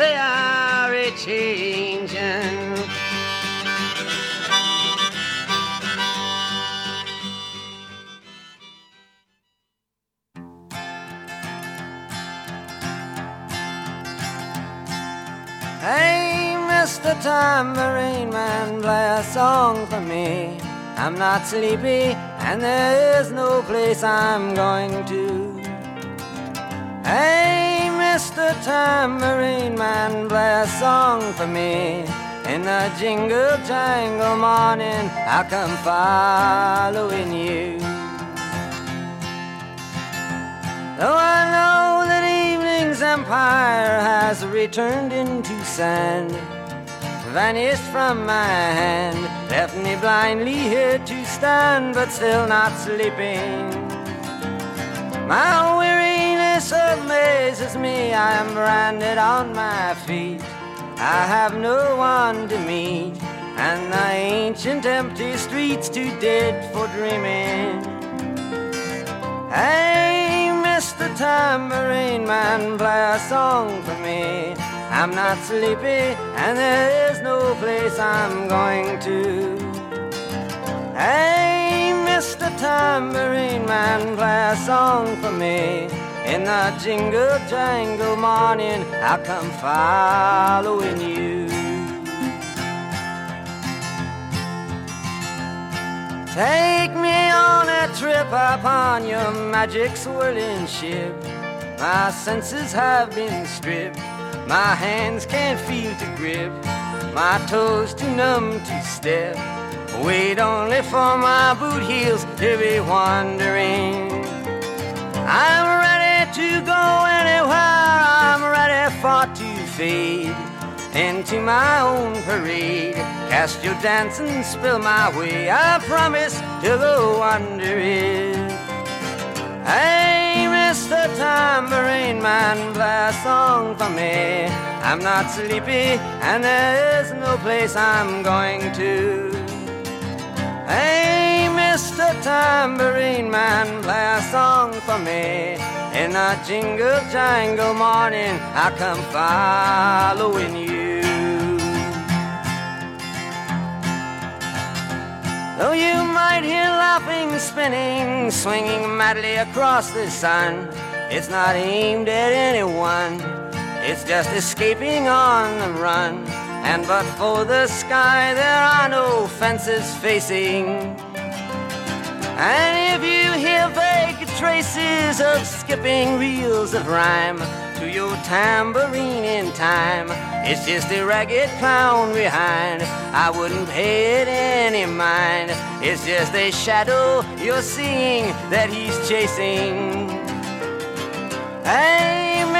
they are a changing. Hey, Mr. Tambourine Man, play a song for me. I'm not sleepy, and there is no place I'm going to. Hey, Mr. Tambourine Man, play a song for me. In the jingle jangle morning, I'll come following you. Though I know that evening's empire has returned into sand, vanished from my hand, left me blindly here to stand, but still not sleeping. My weariness amazes me, I am branded on my feet. I have no one to meet, and the ancient empty streets too dead for dreaming. Hey, Mr. Tambourine Man, play a song for me. I'm not sleepy, and there is no place I'm going to. Hey, Mr. Tambourine Man, play a song for me. In the jingle jangle morning, I'll come following you. Take me on a trip upon your magic swirling ship. My senses have been stripped. My hands can't feel to grip. My toes too numb to step. Wait only for my boot heels to be wandering. I'm ready to go anywhere. I'm ready for to fade into my own parade. Cast your dance and spill my way. I promise to go under it. Hey, Mr. Tambourine Man, play a song for me. I'm not sleepy, and there is no place I'm going to. Hey, Mr. Tambourine Man, play a song for me. In a jingle jangle morning, I come following you. Though you might hear laughing, spinning, swinging madly across the sun, it's not aimed at anyone. It's just escaping on the run. And but for the sky, there are no fences facing. And if you hear vague traces of skipping reels of rhyme to your tambourine in time, it's just a ragged clown behind. I wouldn't pay it any mind. It's just a shadow you're seeing that he's chasing. Hey,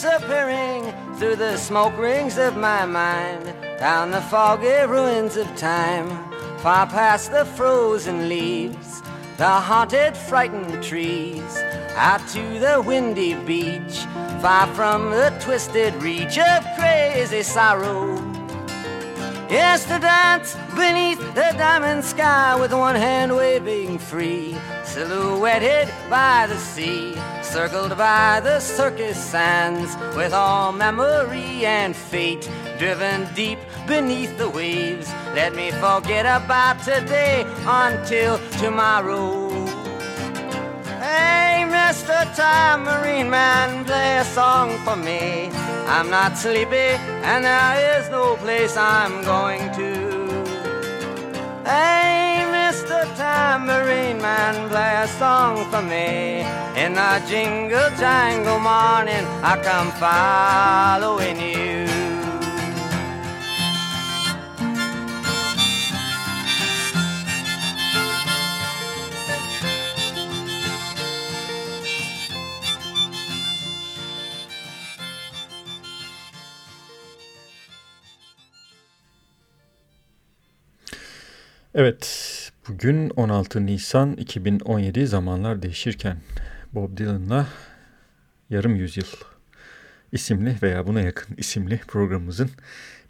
Disappearing through the smoke rings of my mind, down the foggy ruins of time, far past the frozen leaves, the haunted, frightened trees, out to the windy beach, far from the twisted reach of crazy sorrow. Yes, to dance beneath the diamond sky with one hand waving free, silhouetted by the sea, circled by the circus sands, with all memory and fate driven deep beneath the waves. Let me forget about today until tomorrow. Hey, Mr. Tambourine Man, play a song for me. I'm not sleepy, and there is no place I'm going to. Hey, Mr. Tambourine Man, play a song for me. In the jingle jangle morning, I come following you. Evet, bugün 16 Nisan 2017 zamanlar değişirken Bob Dylan'la Yarım Yüzyıl isimli veya buna yakın isimli programımızın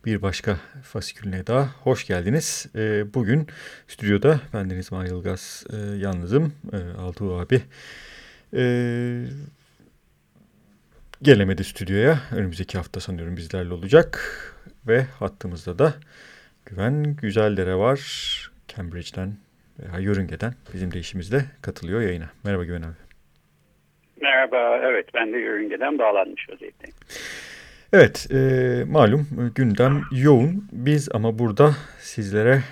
bir başka fasikülüne daha hoş geldiniz. E, bugün stüdyoda ben Deniz Mayılgaz e, yalnızım. E, Altuğ abi e, gelemedi stüdyoya. Önümüzdeki hafta sanıyorum bizlerle olacak. Ve hattımızda da Güven Güzeldere var. Cambridge'den veya Yörünge'den bizim de işimizde katılıyor yayına. Merhaba Güven abi. Merhaba, evet ben de Yörünge'den bağlanmış vaziyetteyim. Evet, e, malum gündem yoğun. Biz ama burada sizlere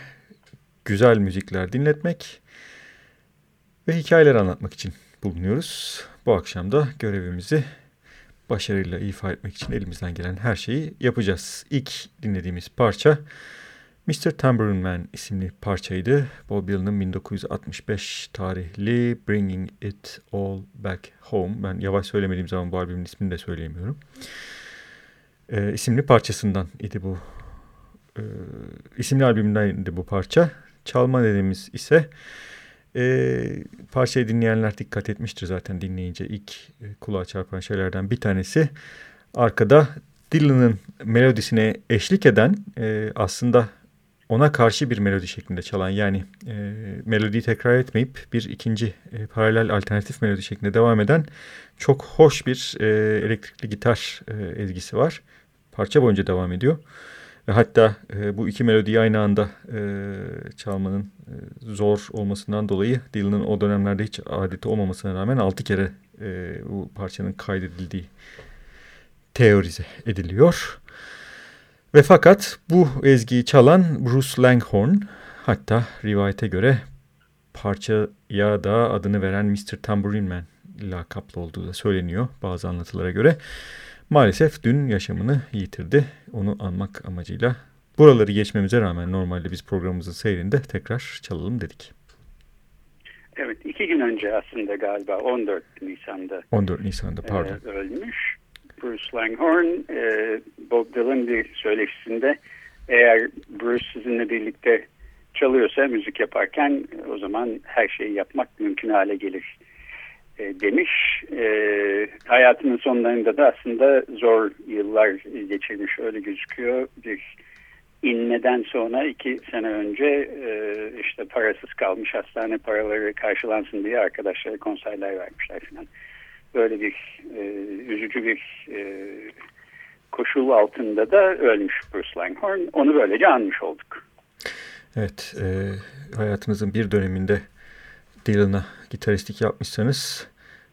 güzel müzikler dinletmek ve hikayeler anlatmak için bulunuyoruz. Bu akşam da görevimizi başarıyla ifa etmek için elimizden gelen her şeyi yapacağız. İlk dinlediğimiz parça Mr. Tambourine Man isimli parçaydı. Bob Dylan'ın 1965 tarihli Bringing It All Back Home. Ben yavaş söylemediğim zaman bu albümün ismini de söyleyemiyorum. E, isimli parçasından idi bu. E, isimli albümündeydi bu parça. Çalma dediğimiz ise e, parçayı dinleyenler dikkat etmiştir zaten dinleyince ilk e, kulağa çarpan şeylerden bir tanesi. Arkada Dylan'ın melodisine eşlik eden e, aslında ona karşı bir melodi şeklinde çalan yani e, melodiyi tekrar etmeyip bir ikinci e, paralel alternatif melodi şeklinde devam eden çok hoş bir e, elektrikli gitar e, ezgisi var. Parça boyunca devam ediyor. Ve hatta e, bu iki melodiyi aynı anda e, çalmanın e, zor olmasından dolayı Dylan'ın o dönemlerde hiç adeti olmamasına rağmen altı kere e, bu parçanın kaydedildiği teorize ediliyor. Ve fakat bu ezgiyi çalan Bruce Langhorn hatta rivayete göre parçaya da adını veren Mr. Tambourine Man lakaplı olduğu da söyleniyor bazı anlatılara göre. Maalesef dün yaşamını yitirdi. Onu anmak amacıyla buraları geçmemize rağmen normalde biz programımızın seyrinde tekrar çalalım dedik. Evet iki gün önce aslında galiba 14 Nisan'da 14 Nisan'da pardon. E, ölmüş. Bruce Langhorn e, Bob Dylan bir söyleşisinde eğer Bruce sizinle birlikte çalıyorsa müzik yaparken o zaman her şeyi yapmak mümkün hale gelir e, demiş. E, hayatının sonlarında da aslında zor yıllar geçirmiş öyle gözüküyor. Bir inmeden sonra iki sene önce e, işte parasız kalmış hastane paraları karşılansın diye arkadaşlara konserler vermişler falan. Böyle bir e, üzücü bir e, koşul altında da ölmüş Bruce Langhorn. Onu böylece anmış olduk. Evet, e, hayatınızın bir döneminde Dylan'a gitaristlik yapmışsanız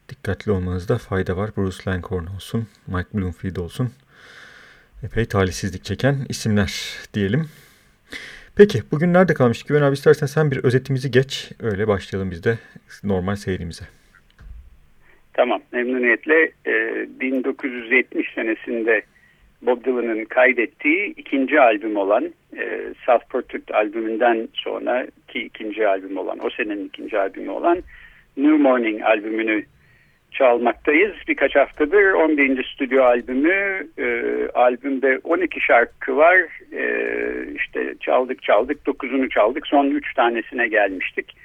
dikkatli olmanızda fayda var. Bruce Langhorn olsun, Mike Bloomfield olsun. Epey talihsizlik çeken isimler diyelim. Peki bugün nerede kalmıştık? Güven abi istersen sen bir özetimizi geç. Öyle başlayalım biz de normal seyrimize. Tamam memnuniyetle. Ee, 1970 senesinde Bob Dylan'ın kaydettiği ikinci albüm olan e, South Portrait albümünden sonra ki ikinci albüm olan o senenin ikinci albümü olan New Morning albümünü çalmaktayız. Birkaç haftadır 11. stüdyo albümü. E, albümde 12 şarkı var. E, işte çaldık çaldık 9'unu çaldık. Son 3 tanesine gelmiştik.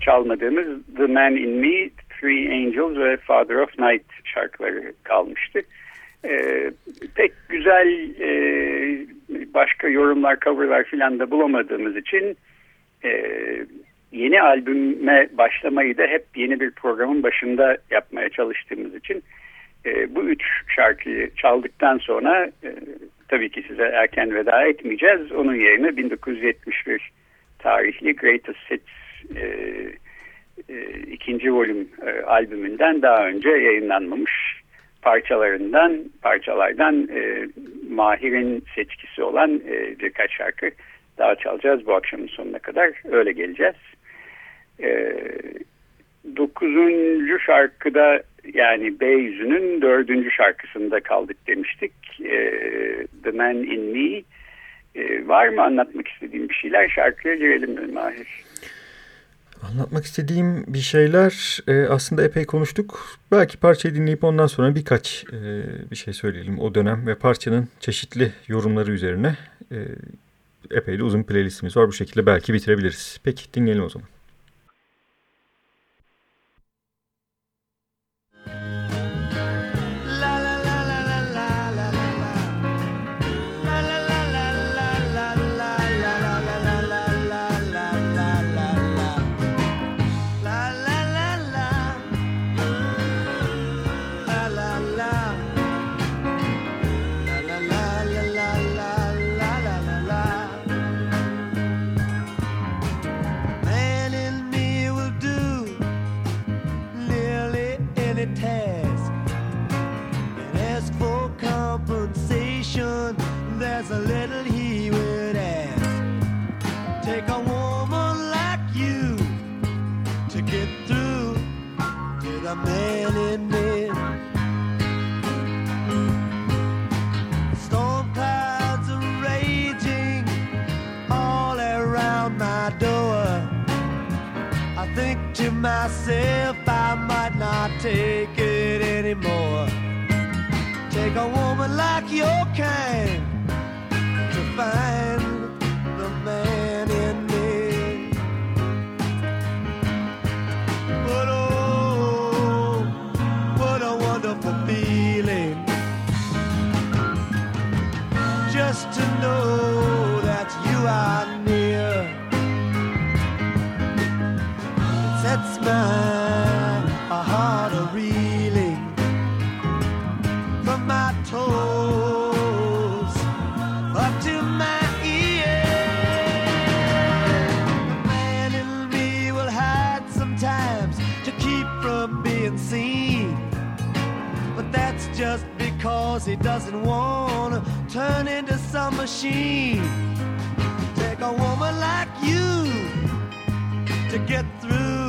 Çalmadığımız The Man in Me, Three Angels ve Father of Night şarkıları kalmıştı. E, pek güzel e, başka yorumlar, coverlar filan da bulamadığımız için e, yeni albüme başlamayı da hep yeni bir programın başında yapmaya çalıştığımız için e, bu üç şarkıyı çaldıktan sonra e, tabii ki size erken veda etmeyeceğiz. Onun yerine 1971 tarihli Greatest Hits e, e, ikinci volüm e, albümünden daha önce yayınlanmamış parçalarından parçalardan e, Mahir'in seçkisi olan e, birkaç şarkı daha çalacağız bu akşamın sonuna kadar öyle geleceğiz. E, dokuzuncu şarkıda yani B dördüncü şarkısında kaldık demiştik. E, The Man in Me. E, var mı anlatmak istediğim bir şeyler? Şarkıya girelim mi Mahir? Anlatmak istediğim bir şeyler e, aslında epey konuştuk. Belki parçayı dinleyip ondan sonra birkaç e, bir şey söyleyelim. O dönem ve parçanın çeşitli yorumları üzerine e, epey de uzun playlistimiz var. Bu şekilde belki bitirebiliriz. Peki dinleyelim o zaman. Myself, I might not take it anymore. Take a woman like your kind to find just because he doesn't want to turn into some machine. Take a woman like you to get through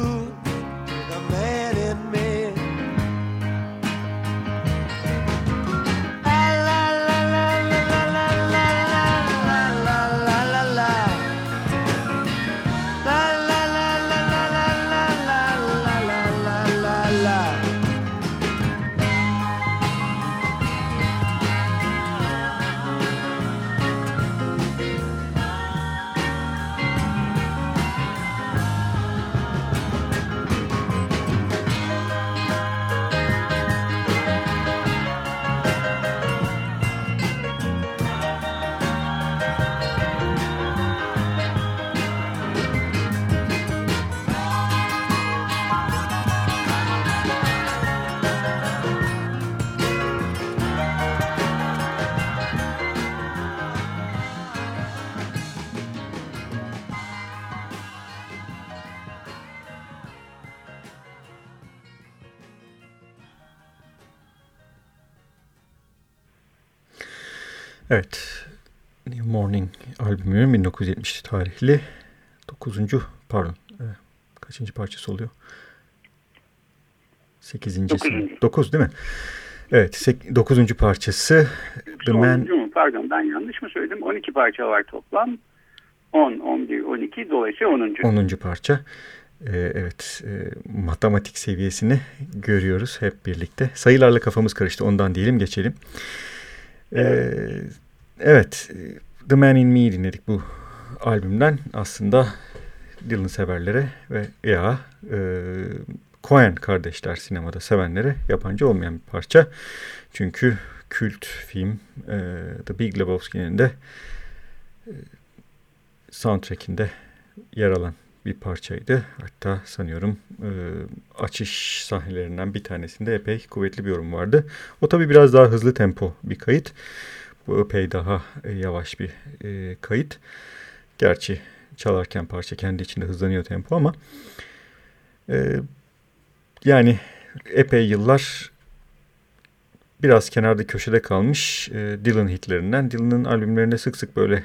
albümü 1970 tarihli 9. pardon kaçıncı parçası oluyor? 8. 9 değil mi? Evet 9. parçası The Man... Mu? Pardon ben yanlış mı söyledim? 12 parça var toplam. 10, 11, 12 dolayısıyla 10. 10. parça. Ee, evet, e, matematik seviyesini görüyoruz hep birlikte. Sayılarla kafamız karıştı, ondan diyelim geçelim. Ee, evet, The Man in Me dinledik bu albümden. Aslında Dylan severlere ve ya e, Coen kardeşler sinemada sevenlere yabancı olmayan bir parça. Çünkü kült film e, The Big Lebowski'nin de e, soundtrack'inde yer alan bir parçaydı. Hatta sanıyorum e, açış sahnelerinden bir tanesinde epey kuvvetli bir yorum vardı. O tabi biraz daha hızlı tempo bir kayıt. Bu epey daha e, yavaş bir e, kayıt. Gerçi çalarken parça kendi içinde hızlanıyor tempo ama e, yani epey yıllar biraz kenarda köşede kalmış Dylan hitlerinden. Dylan'ın albümlerinde sık sık böyle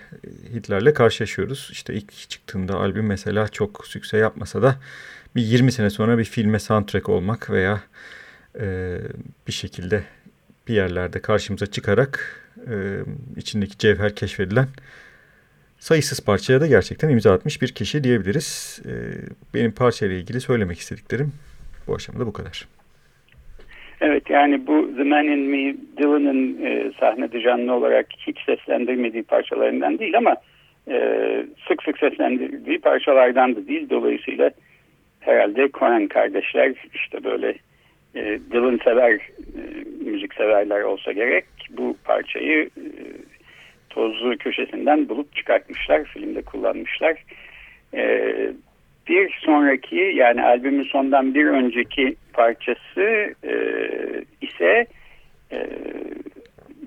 hitlerle karşılaşıyoruz. İşte ilk çıktığında albüm mesela çok sükse yapmasa da bir 20 sene sonra bir filme soundtrack olmak veya bir şekilde bir yerlerde karşımıza çıkarak e, içindeki cevher keşfedilen sayısız parçaya da gerçekten imza atmış bir kişi diyebiliriz. E, benim parçayla ilgili söylemek istediklerim bu aşamada bu kadar. Evet yani bu The Man in Me Dylan'ın e, sahnede canlı olarak hiç seslendirmediği parçalarından değil ama e, sık sık seslendirdiği parçalardan da değil. Dolayısıyla herhalde Cohen kardeşler işte böyle e, Dylan sever e, müzik severler olsa gerek bu parçayı e, tozlu köşesinden bulup çıkartmışlar. Filmde kullanmışlar. E, bir sonraki yani albümün sondan bir önceki parçası e, ise e,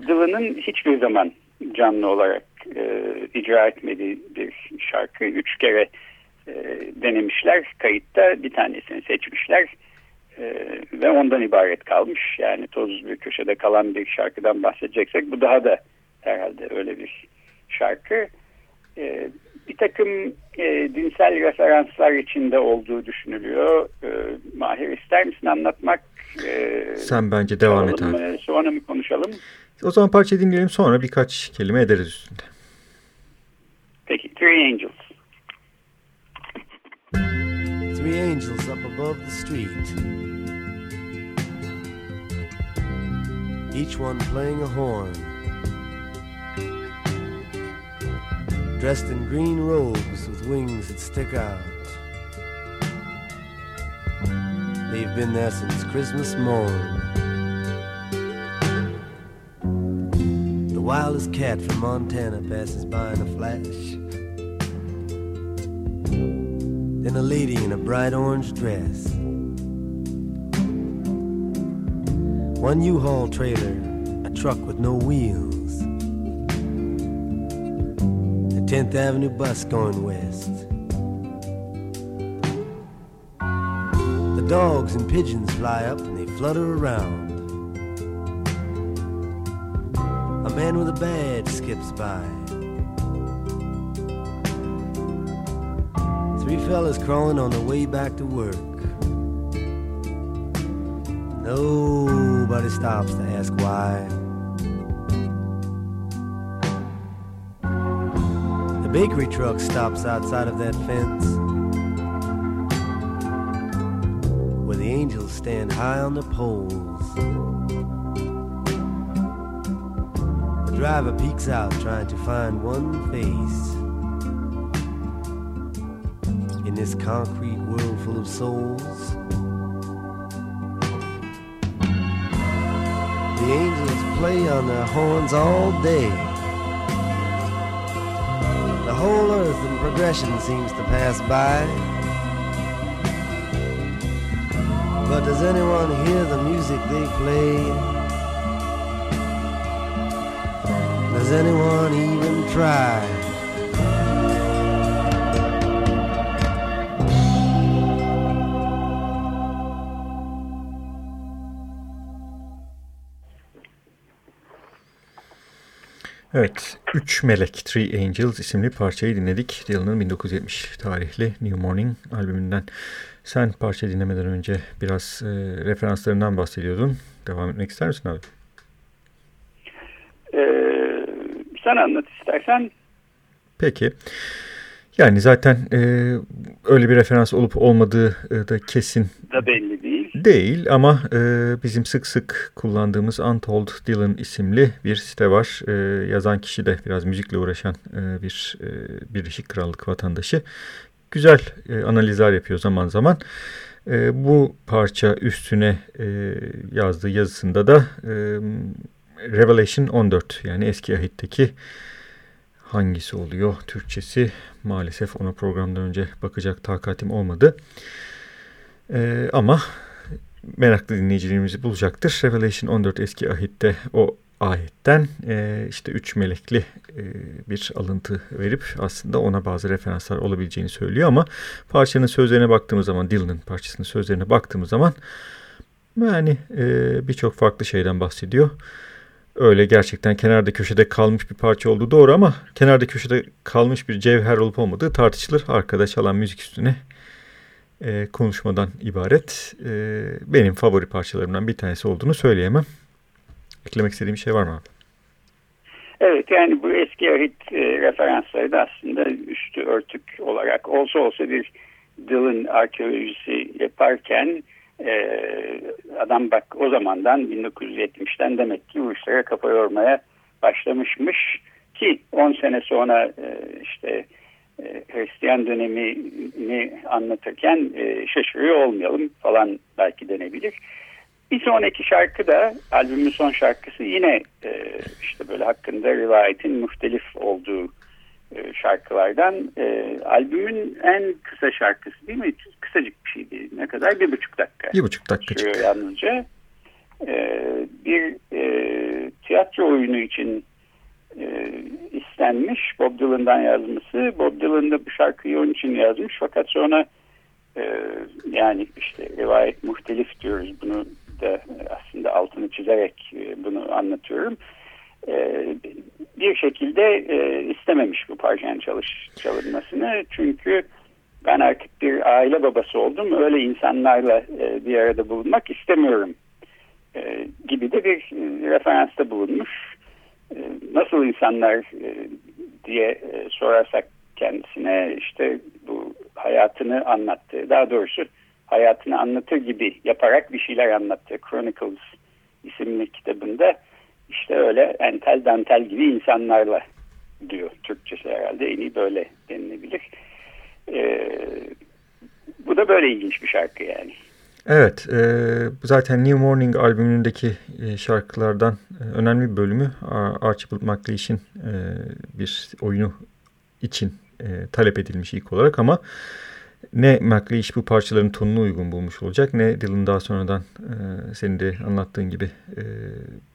Dylan'ın hiçbir zaman canlı olarak e, icra etmediği bir şarkı. Üç kere e, denemişler kayıtta bir tanesini seçmişler e, ve ondan ibaret kalmış. Yani toz bir köşede kalan bir şarkıdan bahsedeceksek bu daha da herhalde öyle bir şarkı. E, bir takım e, dinsel referanslar içinde olduğu düşünülüyor. E, Mahir ister misin anlatmak? E, Sen bence devam et abi. Mı, sonra mı konuşalım? O zaman parça dinleyelim sonra birkaç kelime ederiz üstünde. Peki, Three Angels. Three angels up above the street Each one playing a horn dressed in green robes with wings that stick out. They've been there since Christmas morn. The wildest cat from Montana passes by in a flash. Then a lady in a bright orange dress. One U-Haul trailer, a truck with no wheels. A 10th Avenue bus going west. The dogs and pigeons fly up and they flutter around. A man with a badge skips by. Three fellas crawling on the way back to work. Nobody stops to ask why. The bakery truck stops outside of that fence where the angels stand high on the poles. The driver peeks out trying to find one face this concrete world full of souls. The angels play on their horns all day The whole earth in progression seems to pass by. But does anyone hear the music they play? Does anyone even try? Evet, Üç Melek, Three Angels isimli parçayı dinledik. Dylan'ın 1970 tarihli New Morning albümünden. Sen parça dinlemeden önce biraz e, referanslarından bahsediyordun. Devam etmek ister misin abi? Ee, sen anlat istersen. Peki. Yani zaten e, öyle bir referans olup olmadığı e, da kesin da belli değil. Değil ama e, bizim sık sık kullandığımız Untold Dylan isimli bir site var. E, yazan kişi de biraz müzikle uğraşan e, bir e, Birleşik Krallık vatandaşı. Güzel e, analizler yapıyor zaman zaman. E, bu parça üstüne e, yazdığı yazısında da e, Revelation 14 yani eski ahitteki hangisi oluyor Türkçesi maalesef ona programdan önce bakacak takatim olmadı. Ee, ama meraklı dinleyicilerimizi bulacaktır. Revelation 14 eski ahitte o ayetten e, işte üç melekli e, bir alıntı verip aslında ona bazı referanslar olabileceğini söylüyor ama parçanın sözlerine baktığımız zaman Dylan'ın parçasının sözlerine baktığımız zaman yani e, birçok farklı şeyden bahsediyor öyle gerçekten kenarda köşede kalmış bir parça olduğu doğru ama kenarda köşede kalmış bir cevher olup olmadığı tartışılır. Arkada çalan müzik üstüne e, konuşmadan ibaret. E, benim favori parçalarımdan bir tanesi olduğunu söyleyemem. Eklemek istediğim bir şey var mı abi? Evet yani bu eski ahit e, referansları da aslında üstü örtük olarak olsa olsa bir Dylan arkeolojisi yaparken ee, adam bak o zamandan 1970'ten demek ki bu işlere kafa yormaya başlamışmış ki 10 sene sonra e, işte e, Hristiyan dönemini anlatırken e, şaşırıyor olmayalım falan belki denebilir. Bir sonraki şarkı da albümün son şarkısı yine e, işte böyle hakkında rivayetin muhtelif olduğu e, şarkılardan. E, albümün en kısa şarkısı değil mi? Kısacık bir şeydi. Ne kadar? Bir buçuk dakika. Bir buçuk dakika sürüyor yalnızca. E, bir e, tiyatro oyunu için e, istenmiş. Bob Dylan'dan yazması. Bob Dylan da bu şarkıyı onun için yazmış. Fakat sonra e, yani işte rivayet muhtelif diyoruz. Bunu da aslında altını çizerek e, bunu anlatıyorum. E, bir şekilde e, istememiş bu parçanın çalış, çalınmasını. Çünkü ben artık bir aile babası oldum. Öyle insanlarla e, bir arada bulunmak istemiyorum gibi de bir referansta bulunmuş. E, nasıl insanlar e, diye e, sorarsak kendisine işte bu hayatını anlattı. Daha doğrusu hayatını anlatır gibi yaparak bir şeyler anlattı. Chronicles isimli kitabında işte öyle entel dantel gibi insanlarla diyor. Türkçesi herhalde en iyi böyle denilebilir. Ee, bu da böyle ilginç bir şarkı yani. Evet, e, zaten New Morning albümündeki e, şarkılardan e, önemli bir bölümü Archibald MacLeish'in e, bir oyunu için e, talep edilmiş ilk olarak ama ne McLeish bu parçaların tonunu uygun bulmuş olacak ne Dylan daha sonradan e, senin de anlattığın gibi e,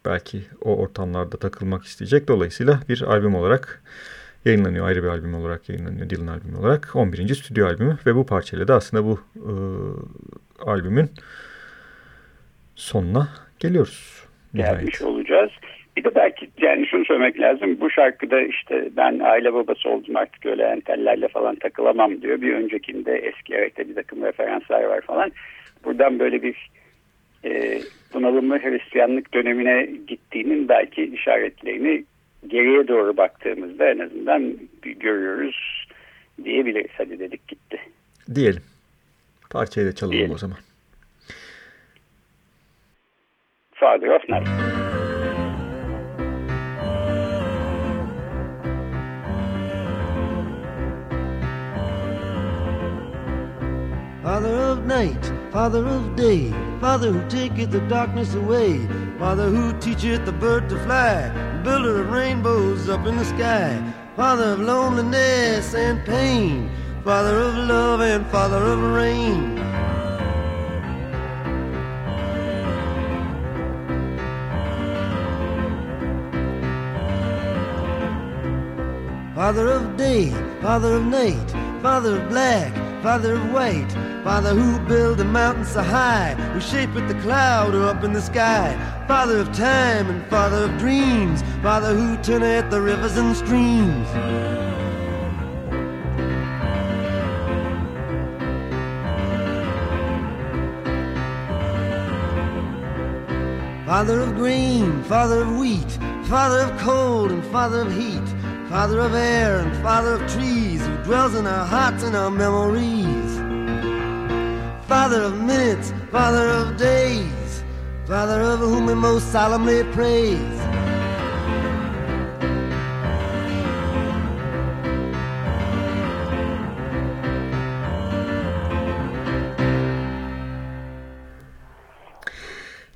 belki o ortamlarda takılmak isteyecek. Dolayısıyla bir albüm olarak yayınlanıyor. Ayrı bir albüm olarak yayınlanıyor. Dylan albümü olarak. 11. stüdyo albümü ve bu parçayla da aslında bu e, albümün sonuna geliyoruz. Gelmiş olacağız. Bir de belki yani şunu söylemek lazım. Bu şarkıda işte ben aile babası oldum artık öyle entellerle falan takılamam diyor. Bir öncekinde eski evet bir takım referanslar var falan. Buradan böyle bir e, bunalımlı Hristiyanlık dönemine gittiğinin belki işaretlerini geriye doğru baktığımızda en azından görüyoruz diyebiliriz. Hadi dedik gitti. Diyelim. Parçayı da çalalım Diyelim. o zaman. Father of Night. Father of night, Father of day, Father who taketh the darkness away, Father who teacheth the bird to fly, builder of rainbows up in the sky, Father of loneliness and pain, Father of love and Father of rain. Father of day, Father of night, Father of black, Father of white, Father who build the mountains so high, who shapeth the cloud up in the sky, Father of time and Father of dreams, Father who turneth the rivers and streams. Father of grain, Father of wheat, Father of cold and Father of heat, Father of air and Father of trees, dwells in our hearts and our memories. Father of minutes, Father of days, Father of whom we most solemnly praise.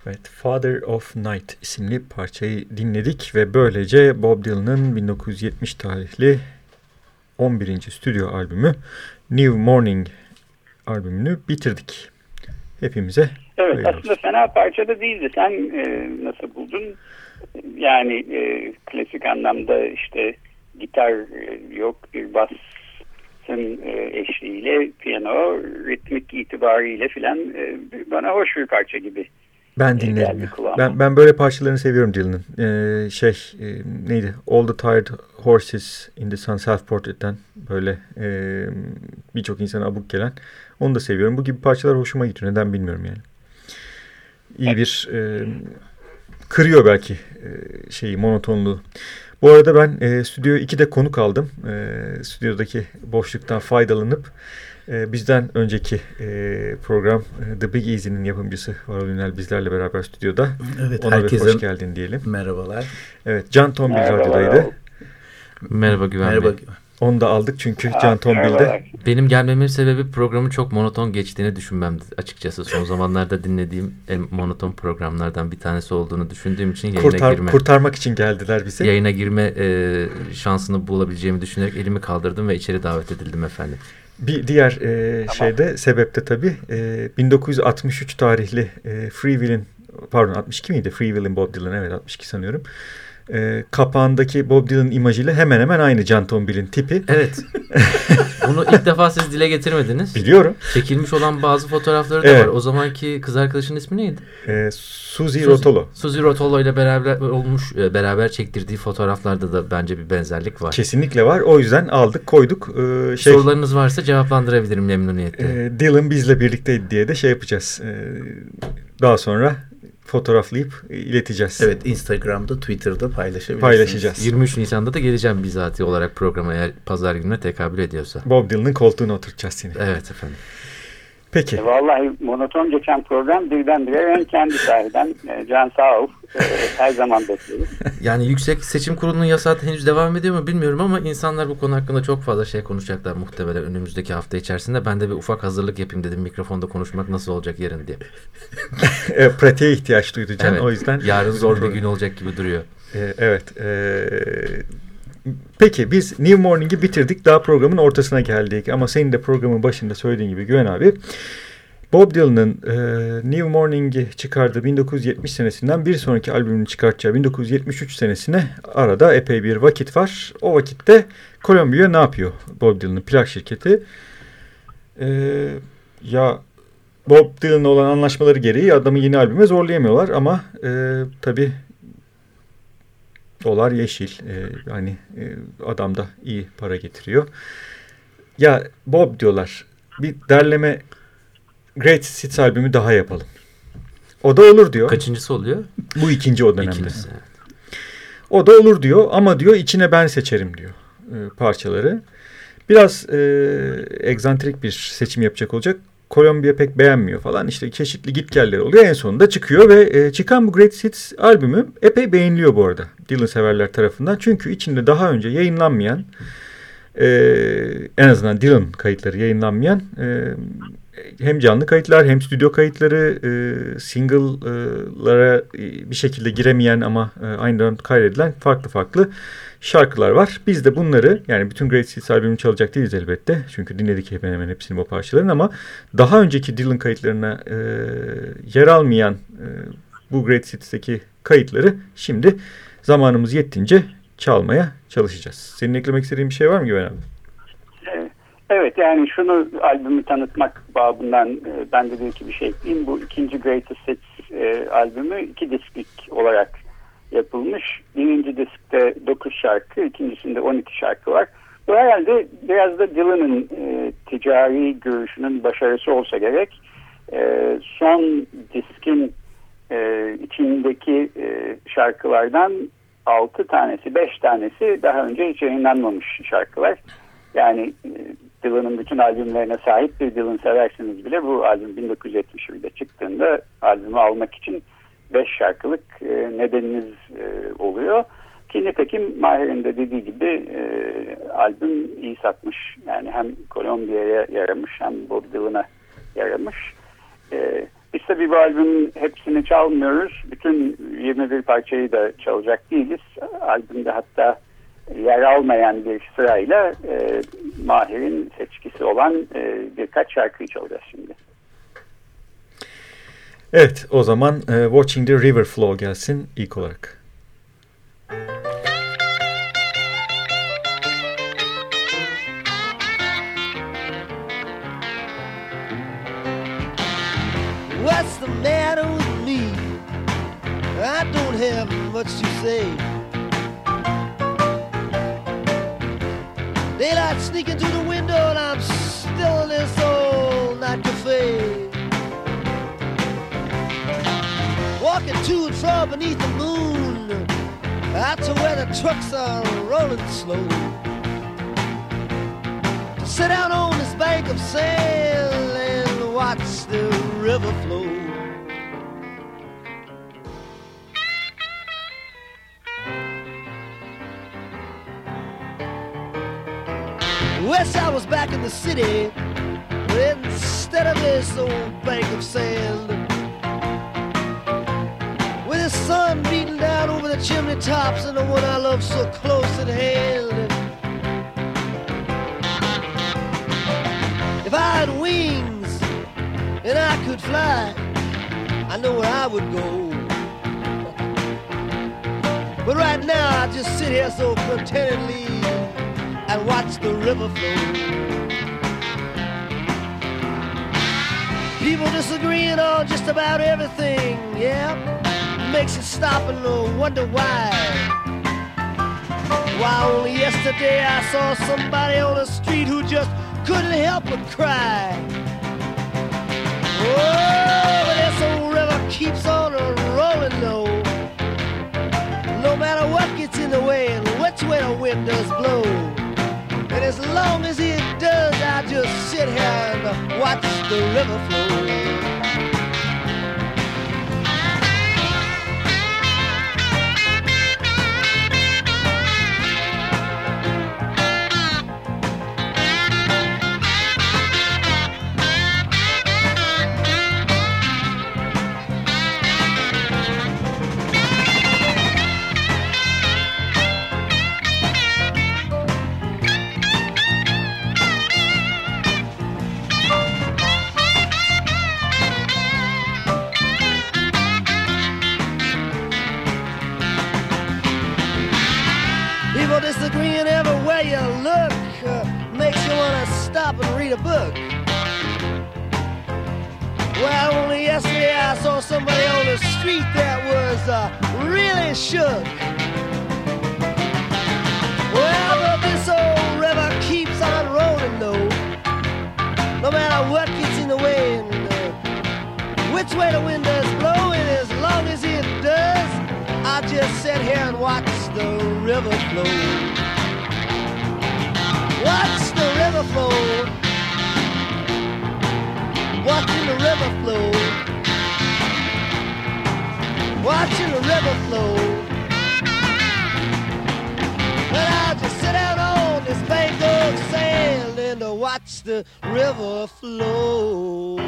Evet, Father of Night isimli parçayı dinledik ve böylece Bob Dylan'ın 1970 tarihli 11. stüdyo albümü New Morning albümünü bitirdik. Hepimize Evet aslında olsun. fena parça da değildi. Sen e, nasıl buldun? Yani e, klasik anlamda işte gitar e, yok bir basın e, eşliğiyle piyano ritmik itibariyle filan e, bana hoş bir parça gibi. Ben kulağıma. Ben, ben böyle parçalarını seviyorum Dylan'ın. Ee, şey e, neydi? All the Tired Horses in the Sun Self Portrait'ten böyle e, birçok insana abuk gelen. Onu da seviyorum. Bu gibi parçalar hoşuma gidiyor. Neden bilmiyorum yani. İyi bir e, kırıyor belki e, şeyi monotonluğu. Bu arada ben e, Stüdyo 2'de konuk aldım. E, stüdyodaki boşluktan faydalanıp bizden önceki e, program e, The Big Easy'nin yapımcısı Varol Ünel bizlerle beraber stüdyoda. Evet Ona bir herkese hoş geldin diyelim. merhabalar. Evet Can Tombil Merhabalar. radyodaydı. Merhaba Güven Merhaba. Bey. Onu da aldık çünkü Can Tombil'de. Benim gelmemin sebebi programın çok monoton geçtiğini düşünmemdi açıkçası. Son zamanlarda dinlediğim en monoton programlardan bir tanesi olduğunu düşündüğüm için yayına Kurtar, girme kurtarmak için geldiler bize. yayına girme e, şansını bulabileceğimi düşünerek elimi kaldırdım ve içeri davet edildim efendim. Bir diğer e, şeyde sebepte tabii e, 1963 tarihli e, Free Will'in pardon 62 miydi? Free Will'in Bob Dylan evet 62 sanıyorum. E, kapağındaki Bob Dylan imajıyla hemen hemen aynı Can Tombil'in tipi. Evet. Bunu ilk defa siz dile getirmediniz. Biliyorum. Çekilmiş olan bazı fotoğrafları da Evet. var. O zamanki kız arkadaşın ismi neydi? E, Suzy Rotolo. Suzy Rotolo ile beraber olmuş, e, beraber çektirdiği fotoğraflarda da bence bir benzerlik var. Kesinlikle var. O yüzden aldık koyduk. E, şey, Sorularınız varsa cevaplandırabilirim memnuniyetle. e, Dylan bizle birlikteydi diye de şey yapacağız. E, daha sonra fotoğraflayıp ileteceğiz. Evet Instagram'da Twitter'da paylaşabilirsiniz. Paylaşacağız. 23 Nisan'da da geleceğim bizatihi olarak programa eğer pazar gününe tekabül ediyorsa. Bob Dylan'ın koltuğuna oturtacağız seni. Evet efendim. Peki. E, Vallahi monoton geçen program birdenbire ben kendi sahiden e, Can sağ ol. E, her zaman bekleriz. Yani Yüksek Seçim Kurulu'nun yasağı henüz devam ediyor mu bilmiyorum ama insanlar bu konu hakkında çok fazla şey konuşacaklar muhtemelen önümüzdeki hafta içerisinde. Ben de bir ufak hazırlık yapayım dedim mikrofonda konuşmak nasıl olacak yarın diye. E, pratiğe ihtiyaç duydu Can. Evet. O yüzden Yarın zor bir gün olacak gibi duruyor. E, evet. e, peki biz New Morning'i bitirdik. Daha programın ortasına geldik. Ama senin de programın başında söylediğin gibi Güven abi. Bob Dylan'ın e, New Morning'i çıkardığı 1970 senesinden bir sonraki albümünü çıkartacağı 1973 senesine arada epey bir vakit var. O vakitte Columbia ne yapıyor Bob Dylan'ın plak şirketi? E, ya Bob Dylan'la olan anlaşmaları gereği adamı yeni albüme zorlayamıyorlar ama e, tabii dolar yeşil. E, hani e, adam da iyi para getiriyor. Ya Bob diyorlar bir derleme Great Hits albümü daha yapalım. O da olur diyor. Kaçıncısı oluyor? Bu ikinci o dönemde. İkincisi. O da olur diyor ama diyor içine ben seçerim diyor e, parçaları. Biraz e, egzantrik bir seçim yapacak olacak. Columbia pek beğenmiyor falan işte çeşitli gitgelleri oluyor en sonunda çıkıyor ve e, çıkan bu Great Hits albümü epey beğeniliyor bu arada Dylan severler tarafından. Çünkü içinde daha önce yayınlanmayan e, en azından Dylan kayıtları yayınlanmayan e, hem canlı kayıtlar hem stüdyo kayıtları e, single'lara e, bir şekilde giremeyen ama e, aynı dönemde kaydedilen farklı farklı şarkılar var. Biz de bunları yani bütün Great Hits albümünü çalacak değiliz elbette. Çünkü dinledik hemen hemen hepsini bu parçaların ama daha önceki Dylan kayıtlarına e, yer almayan e, bu Great Hits'teki kayıtları şimdi zamanımız yettiğince çalmaya çalışacağız. Senin eklemek istediğin bir şey var mı Güven abi? Evet yani şunu albümü tanıtmak babından e, ben de bir iki bir şey ekleyeyim. Bu ikinci Greatest Hits e, albümü iki disklik olarak yapılmış. Birinci diskte 9 şarkı, ikincisinde 12 şarkı var. Bu herhalde biraz da Dylan'ın e, ticari görüşünün başarısı olsa gerek. E, son diskin e, içindeki e, şarkılardan 6 tanesi, 5 tanesi daha önce hiç yayınlanmamış şarkılar. Yani e, Dylan'ın bütün albümlerine sahip bir Dylan seversiniz bile bu albüm 1971'de çıktığında albümü almak için 5 şarkılık e, nedeniniz e, oluyor. Ki nitekim Mahir'in de dediği gibi e, albüm iyi satmış. Yani hem Kolombiya'ya yaramış hem Bob Dylan'a yaramış. E, biz tabii bu albümün hepsini çalmıyoruz. Bütün 21 parçayı da çalacak değiliz. Albümde hatta yer almayan bir sırayla e, Mahir'in seçkisi olan e, birkaç şarkıyı çalacağız şimdi. Evet o zaman e, Watching the River Flow gelsin ilk olarak. What's the matter with me? I don't have much to say. Daylight sneaking through the window and I'm still in this old night cafe. To and fro beneath the moon, out to where the trucks are rolling slow. To sit down on this bank of sand and watch the river flow. Wish I was back in the city instead of this old bank of sand. Sun beating down over the chimney tops and the one I love so close at hand. If I had wings and I could fly, I know where I would go. But right now I just sit here so contentedly and watch the river flow. People disagreeing on just about everything, yeah. Makes you stop and wonder why. Why only yesterday I saw somebody on the street who just couldn't help but cry. Oh, but this old river keeps on rolling though. No matter what gets in the way and which way the wind does blow. And as long as it does, I just sit here and watch the river flow. Shook. Well, this old river keeps on rolling though. No matter what gets in the way and uh, which way the wind does blow, and as long as it does, I just sit here and watch the river flow. Watch the river flow. Watching the river flow. Watching the river flow. Sand and uh, watch the river flow.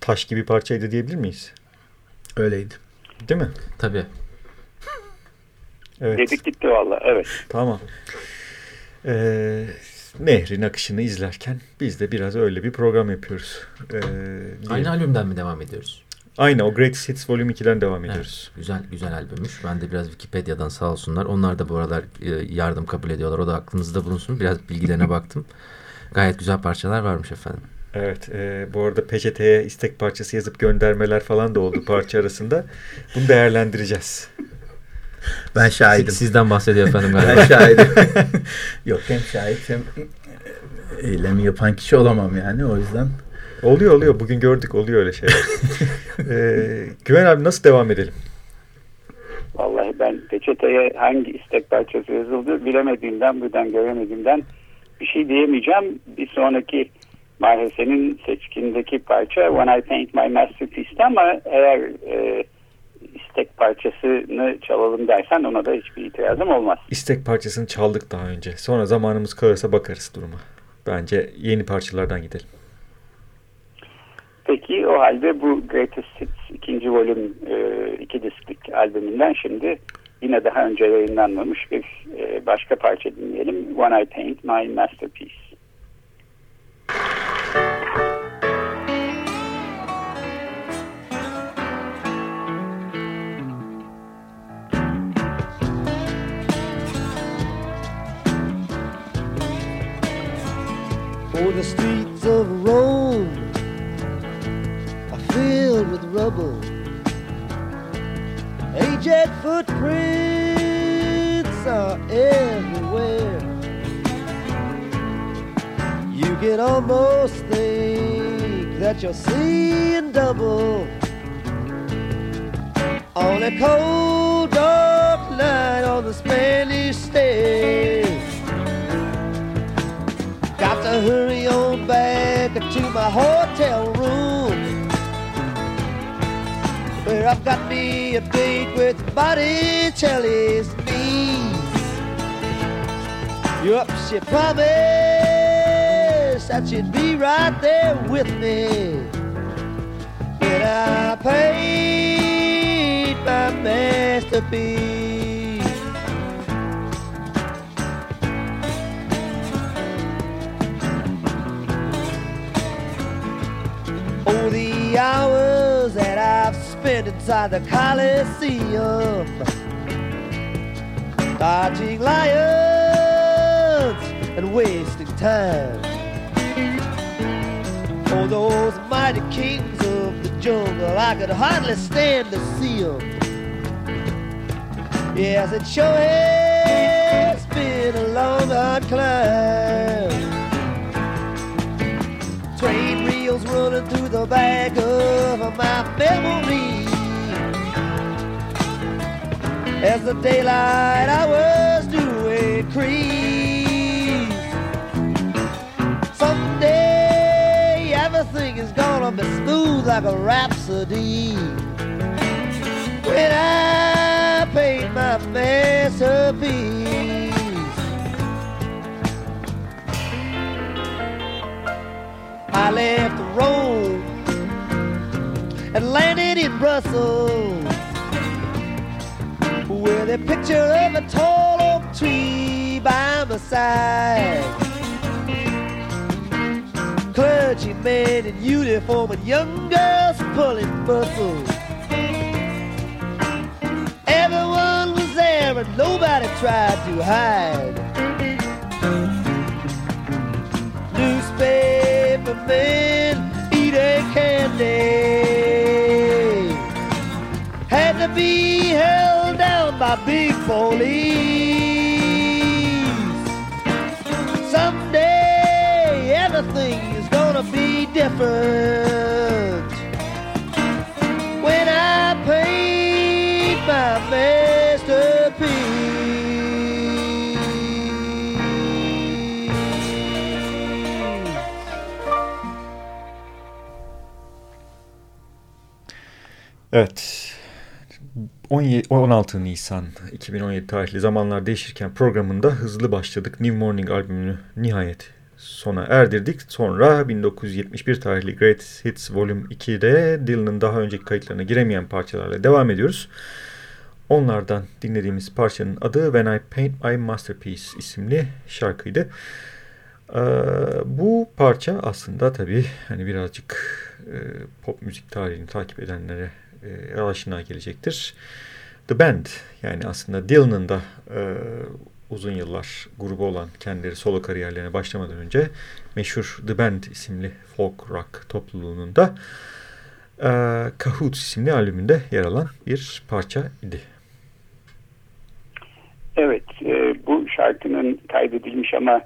Taş gibi parçaydı diyebilir miyiz? Öyleydi. Değil mi? Tabii. Evet. Dedik gitti valla evet. Tamam. Ee, nehrin akışını izlerken biz de biraz öyle bir program yapıyoruz. Ee. Aynı albümden mi devam ediyoruz? Aynı o Greatest Hits Volume 2'den devam Evet, ediyoruz. güzel güzel albümmüş. Ben de biraz Wikipedia'dan sağ olsunlar. Onlar da bu aralar e, yardım kabul ediyorlar. O da aklınızda bulunsun. Biraz bilgilerine baktım. Gayet güzel parçalar varmış efendim. Evet. e, bu arada peçeteye istek parçası yazıp göndermeler falan da oldu parça arasında. Bunu değerlendireceğiz. Ben şahidim. Sizden bahsediyor efendim Ben galiba. şahidim. Yok hem şahit hem eylemi yapan kişi olamam yani. O yüzden Oluyor oluyor. Bugün gördük oluyor öyle şeyler. ee, Güven abi nasıl devam edelim? Vallahi ben peçeteye hangi istek parçası yazıldı bilemediğimden, buradan göremediğimden bir şey diyemeyeceğim. Bir sonraki Mahese'nin seçkindeki parça When I Paint My Masterpiece'ti ama eğer e, istek parçasını çalalım dersen ona da hiçbir itirazım olmaz. İstek parçasını çaldık daha önce. Sonra zamanımız kalırsa bakarız duruma. Bence yeni parçalardan gidelim. Peki o halde bu Greatest Hits ikinci volüm e, iki disklik albümünden şimdi yine daha önce yayınlanmamış bir e, başka parça dinleyelim. When I Paint My Masterpiece. Oh, the streets of Rome are filled with rubble. Aged footprints are everywhere. You can almost think that you're seeing double on a cold, dark night on the Spanish hotel room. Where I've got me a date with Botticelli's niece. Yup, she promised that she'd be right there with me. But I paid my masterpiece the hours that I've spent inside the Coliseum, dodging lions and wasting time. Oh, those mighty kings of the jungle, I could hardly stand to see them. Yes, it sure has been a long, hard climb. Wheels running through the back of my memory. As the daylight hours do increase. Someday everything is gonna be smooth like a rhapsody. When I paint my masterpiece. I left Rome and landed in Brussels with a picture of a tall oak tree by my side. Clergymen in uniform and young girls pulling bustles. Everyone was there and nobody tried to hide. Newspaper men eating candy had to be held down by big police. Someday everything is gonna be different when I paint my masterpiece. Evet. 17, 16 Nisan 2017 tarihli zamanlar değişirken programında hızlı başladık. New Morning albümünü nihayet sona erdirdik. Sonra 1971 tarihli Great Hits Volume 2'de Dylan'ın daha önceki kayıtlarına giremeyen parçalarla devam ediyoruz. Onlardan dinlediğimiz parçanın adı When I Paint My Masterpiece isimli şarkıydı. Ee, bu parça aslında tabii hani birazcık e, pop müzik tarihini takip edenlere e, aşina gelecektir. The Band yani aslında Dylan'ın da e, uzun yıllar grubu olan kendileri solo kariyerlerine başlamadan önce meşhur The Band isimli folk rock topluluğunun da e, Cahoots isimli albümünde yer alan bir parça idi. Evet, e, bu şarkının kaydedilmiş ama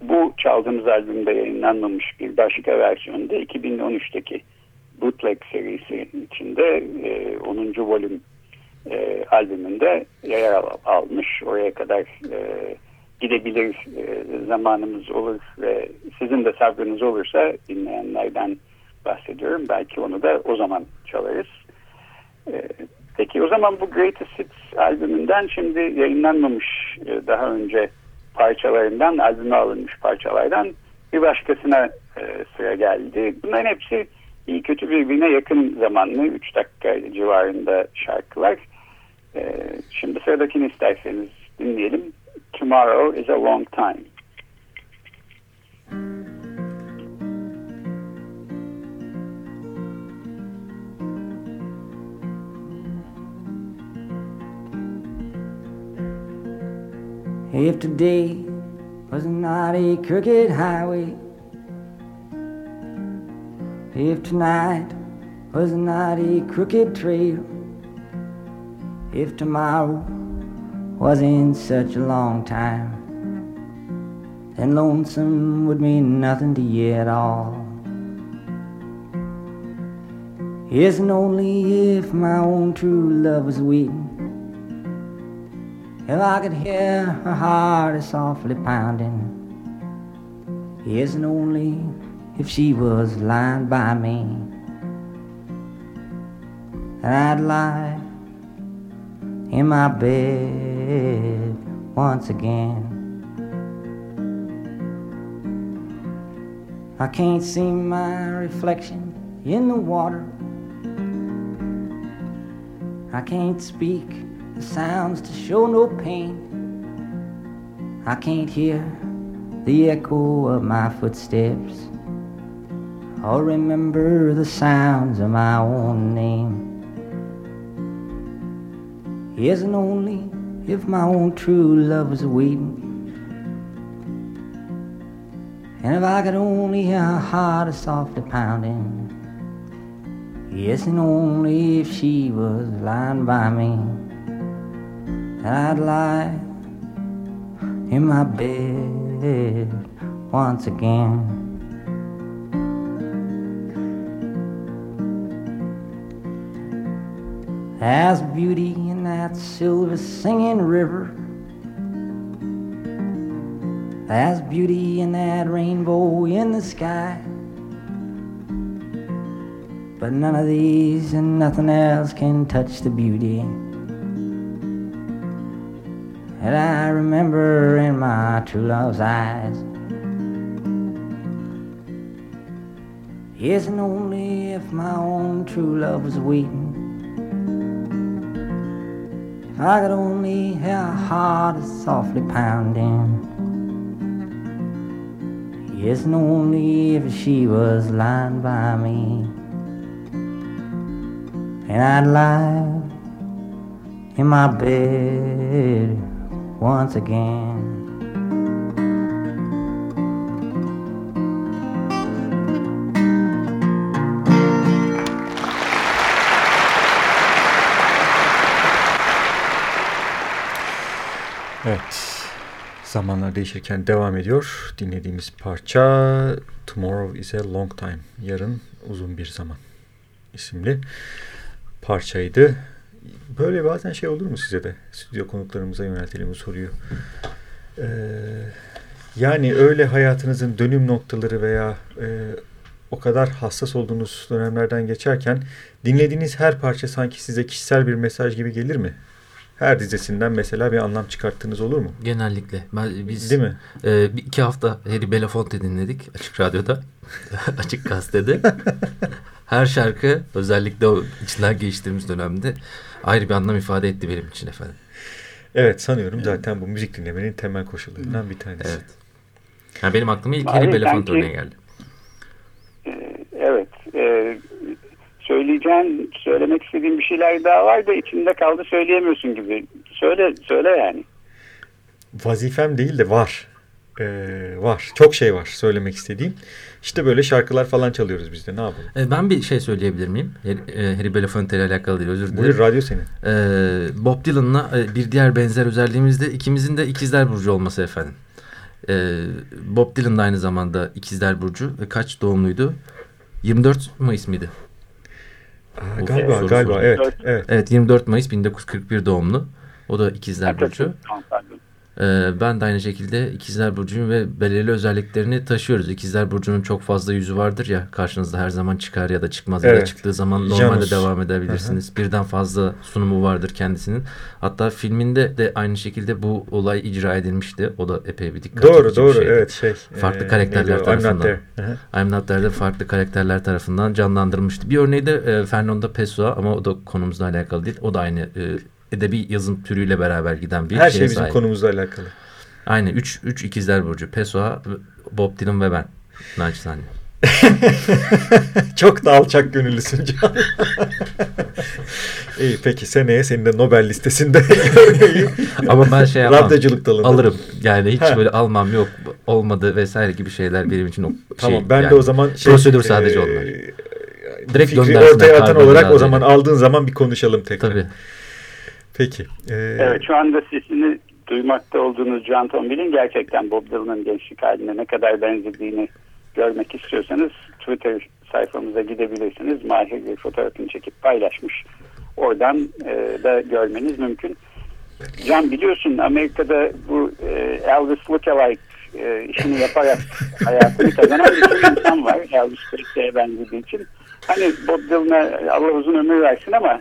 bu çaldığımız albümde yayınlanmamış bir başka versiyonu da 2013'teki Bootleg serisi içinde e, 10. volüm e, albümünde yer al, almış. Oraya kadar e, gidebilir e, zamanımız olur ve sizin de sabrınız olursa dinleyenlerden bahsediyorum. Belki onu da o zaman çalarız. E, peki o zaman bu Greatest Hits albümünden şimdi yayınlanmamış e, daha önce parçalarından, albüme alınmış parçalardan bir başkasına e, sıra geldi. Bunların hepsi iyi kötü birbirine yakın zamanlı 3 dakika civarında şarkılar. E, şimdi sıradakini isterseniz dinleyelim. Tomorrow is a long time. If today was not a crooked highway, if tonight was not a crooked trail, if tomorrow wasn't such a long time, then lonesome would mean nothing to you at all. And only if my own true love was waiting if I could hear her heart softly pounding, and only if she was lying by me, and I'd lie in my bed once again. I can't see my reflection in the water. I can't speak the sounds to show no pain. I can't hear the echo of my footsteps or remember the sounds of my own name. Yes, and only if my own true love was waiting. And if I could only hear her heart softly pounding. Yes, and only if she was lying by me. I'd lie in my bed once again. There's beauty in that silver singing river. There's beauty in that rainbow in the sky. But none of these and nothing else can touch the beauty that I remember in my true love's eyes. Yes, and only if my own true love was waiting. I could only hear her heart softly pounding. Yes, and only if she was lying by me. And I'd lie in my bed once again. Evet. Zamanlar değişirken devam ediyor. Dinlediğimiz parça Tomorrow is a Long Time. Yarın uzun bir zaman isimli parçaydı. Böyle bazen şey olur mu size de? Stüdyo konuklarımıza yöneltelim bu soruyu. Ee, yani öyle hayatınızın dönüm noktaları veya e, o kadar hassas olduğunuz dönemlerden geçerken dinlediğiniz her parça sanki size kişisel bir mesaj gibi gelir mi? Her dizesinden mesela bir anlam çıkarttığınız olur mu? Genellikle. Ben, biz Değil mi? E, bir iki hafta Harry Belafonte dinledik Açık Radyo'da. Açık Gazete'de. Her şarkı özellikle o içinden geçtiğimiz dönemde ayrı bir anlam ifade etti benim için efendim. Evet sanıyorum zaten bu müzik dinlemenin temel koşullarından bir tanesi. Evet. Yani benim aklıma ilk Harry Belafonte örneği geldi. Ee, Evet. E, söyleyeceğin, söylemek istediğin bir şeyler daha var da içinde kaldı söyleyemiyorsun gibi. Söyle, söyle yani. Vazifem değil de var. Ee, var. Çok şey var söylemek istediğim. İşte böyle şarkılar falan çalıyoruz biz de ne yapalım. E, ben bir şey söyleyebilir miyim? Harry, e, Harry Belafonte ile alakalı değil özür dilerim. Buyur radyo senin. E, Bob Dylan'la e, bir diğer benzer özelliğimiz de ikimizin de ikizler burcu olması efendim. Ee, Bob Dylan da aynı zamanda İkizler Burcu ve kaç doğumluydu? 24 Mayıs mıydı? Aa, galiba soru galiba evet evet. Evet 24 Mayıs 1941 doğumlu. O da İkizler Burcu. Ee, ben de aynı şekilde İkizler Burcu'yum ve belirli özelliklerini taşıyoruz. İkizler Burcu'nun çok fazla yüzü vardır ya karşınızda her zaman çıkar ya da çıkmaz ya da Evet. çıktığı zaman normalde Janus. devam edebilirsiniz. Birden fazla sunumu vardır kendisinin. Hatta filminde de aynı şekilde bu olay icra edilmişti. O da epey bir dikkat Doğru doğru şeydi. evet şey. Farklı e, karakterler? I'm not tarafından. there. Hı hı. I'm Not There'de farklı karakterler tarafından canlandırılmıştı. Bir örneği de e, Fernando Pessoa ama o da konumuzla alakalı değil. O da aynı e, edebi yazım türüyle beraber giden bir Her şey bizim sahip. konumuzla alakalı. Aynı 3 3 ikizler burcu. Pessoa, Bob Dylan ve ben. Naçizane. Çok da alçak gönüllüsün Can. İyi peki seneye senin de Nobel listesinde Ama ben şey yapmam. Radyoculuk dalında. Alırım. Yani hiç Ha. böyle almam yok. Olmadı vesaire gibi şeyler benim için o şey. Tamam ben yani de o zaman şey, prosedür sadece e, onlar. Direkt fikri ortaya atan olarak o zaman aldığın zaman bir konuşalım tekrar. Tabii. Peki. e, Evet şu anda sesini duymakta olduğunuz John Tombil'in gerçekten Bob Dylan'ın gençlik haline ne kadar benzediğini görmek istiyorsanız Twitter sayfamıza gidebilirsiniz. Mahir bir fotoğrafını çekip paylaşmış. Oradan e, da görmeniz mümkün. Can biliyorsun Amerika'da bu e, Elvis lookalike e, işini yaparak hayatını kazanan bir insan var. Elvis Presley'e benzediği için. Hani Bob Dylan'a Allah uzun ömür versin ama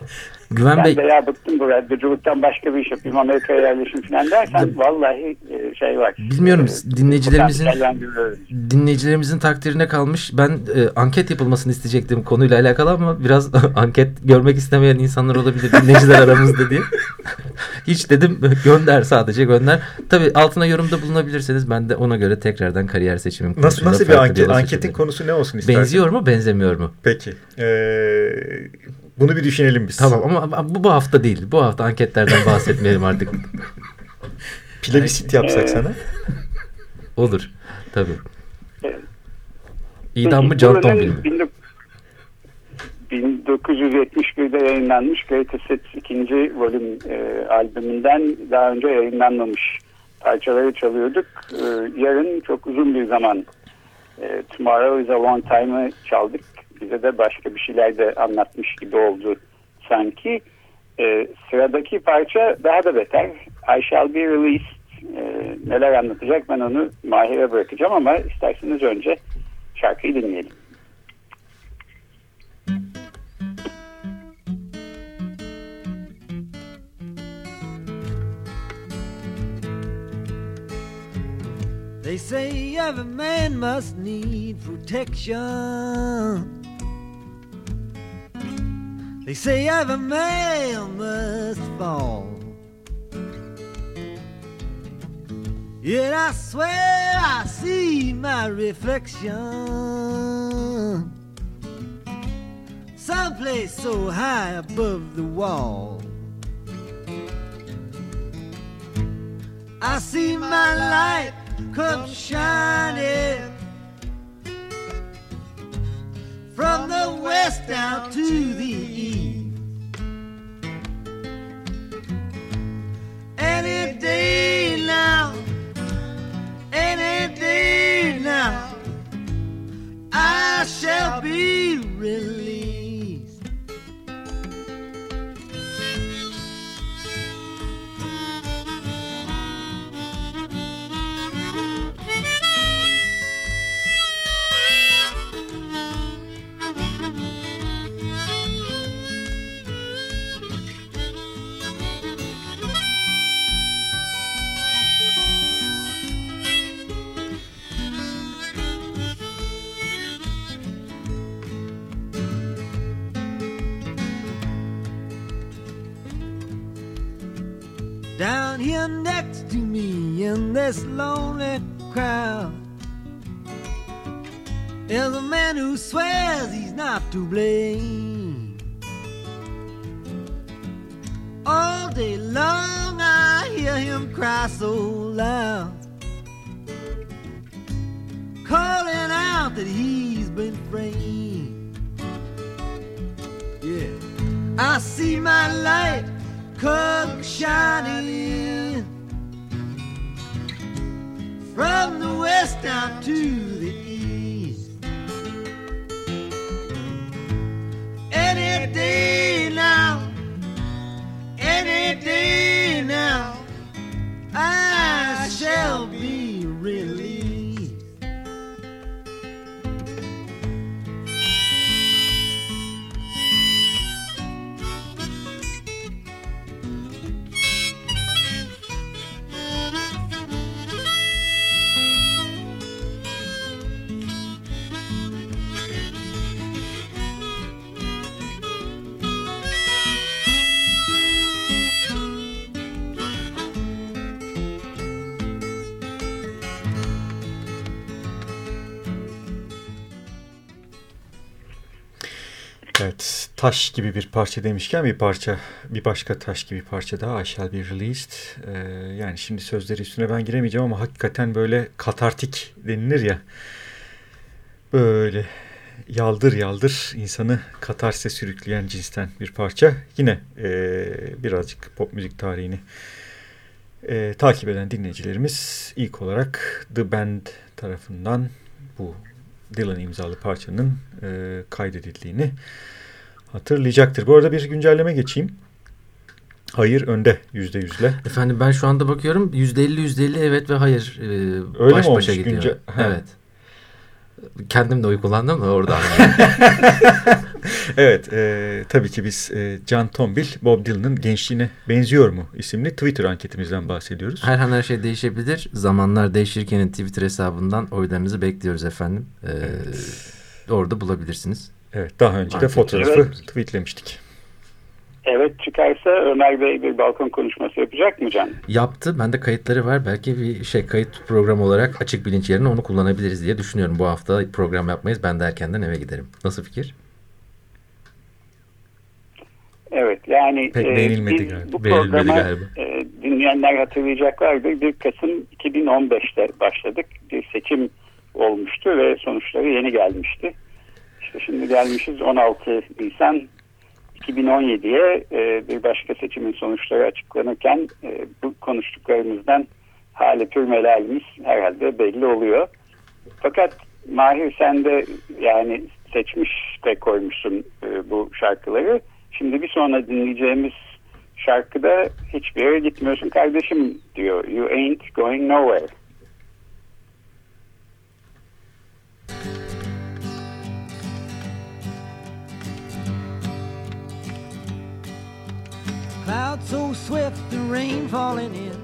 Güven ben Bey ya bıktım bu radyoculuktan başka bir iş yapayım Amerika'ya yerleşim falan dersen vallahi e, şey var. Bilmiyorum, E, dinleyicilerimizin- dinleyicilerimizin takdirine kalmış. Ben e, anket yapılmasını isteyecektim konuyla alakalı ama biraz anket görmek istemeyen insanlar olabilir dinleyiciler aramızda diye. Hiç dedim gönder sadece gönder. Tabii altına yorumda bulunabilirseniz ben de ona göre tekrardan kariyer seçimim Nasıl, nasıl bir anket, anketin seçebilirim. konusu ne olsun istersin? Benziyor mu benzemiyor mu? Peki. E, bunu bir düşünelim biz. Tamam ama bu, bu hafta değil. Bu hafta anketlerden bahsetmeyelim artık. Plebisit yapsak sana. Olur. Tabii. İdam mı Can Tombil mi? 19- 1971'de yayınlanmış Greatest Hits ikinci volüm e, albümünden daha önce yayınlanmamış parçaları çalıyorduk. E, yarın çok uzun bir zaman e, Tomorrow is a Long Time'ı çaldık. Bize de başka bir şeyler de anlatmış gibi oldu sanki. E, sıradaki parça daha da beter. I Shall Be Released. E, neler anlatacak ben onu Mahir'e bırakacağım ama isterseniz önce şarkıyı dinleyelim. They say every man must need protection. They say every man must fall. Yet I swear I see my reflection. Someplace so high above the wall. I see my light come shining from the west down to the east. Any day now, any day now, I shall this lonely crowd is a man who swears he's not to blame. All day long I hear him cry so loud, calling out that he's been framed. Yeah, I see my light come shining from the west down to the east. Any day taş gibi bir parça demişken bir parça, bir başka taş gibi parça daha I Shall Released. Ee, yani şimdi sözleri üstüne ben giremeyeceğim ama hakikaten böyle katartik denilir ya. Böyle yaldır yaldır insanı katarse sürükleyen cinsten bir parça. Yine e, birazcık pop müzik tarihini e, takip eden dinleyicilerimiz ilk olarak The Band tarafından bu Dylan imzalı parçanın e, kaydedildiğini hatırlayacaktır. Bu arada bir güncelleme geçeyim. Hayır önde yüzde yüzle. Efendim ben şu anda bakıyorum yüzde elli yüzde elli evet ve hayır e, Öyle baş mi başa gidiyor. Günce- Ha. Evet. Kendim de oy kullandım da orada. Evet e, tabii ki biz e, John Tombil Bob Dylan'ın gençliğine benziyor mu isimli Twitter anketimizden bahsediyoruz. her an her şey değişebilir. Zamanlar değişirkenin Twitter hesabından oylarınızı bekliyoruz efendim. Ee, Orada bulabilirsiniz. Evet daha önce de fotoğrafı Evet. tweetlemiştik. Evet çıkarsa Ömer Bey bir balkon konuşması yapacak mı Can? Yaptı. Bende kayıtları var. Belki bir şey kayıt programı olarak açık bilinç yerine onu kullanabiliriz diye düşünüyorum. Bu hafta program yapmayız. Ben de erkenden eve giderim. Nasıl fikir? Evet yani Pek e, beğenilmedi biz galiba. bu Beğenilmedi programa galiba. e, dinleyenler hatırlayacaklardır. 1 Kasım 2015'te başladık. Bir seçim olmuştu ve sonuçları yeni gelmişti. İşte şimdi gelmişiz 16 Nisan 2017'ye e, bir başka seçimin sonuçları açıklanırken e, bu konuştuklarımızdan hali pür melalimiz herhalde belli oluyor. Fakat Mahir sen de yani seçmiş de koymuşsun e, bu şarkıları. Şimdi bir sonra dinleyeceğimiz şarkıda hiçbir yere gitmiyorsun kardeşim diyor. You ain't going nowhere. Clouds so swift, the rain falling in.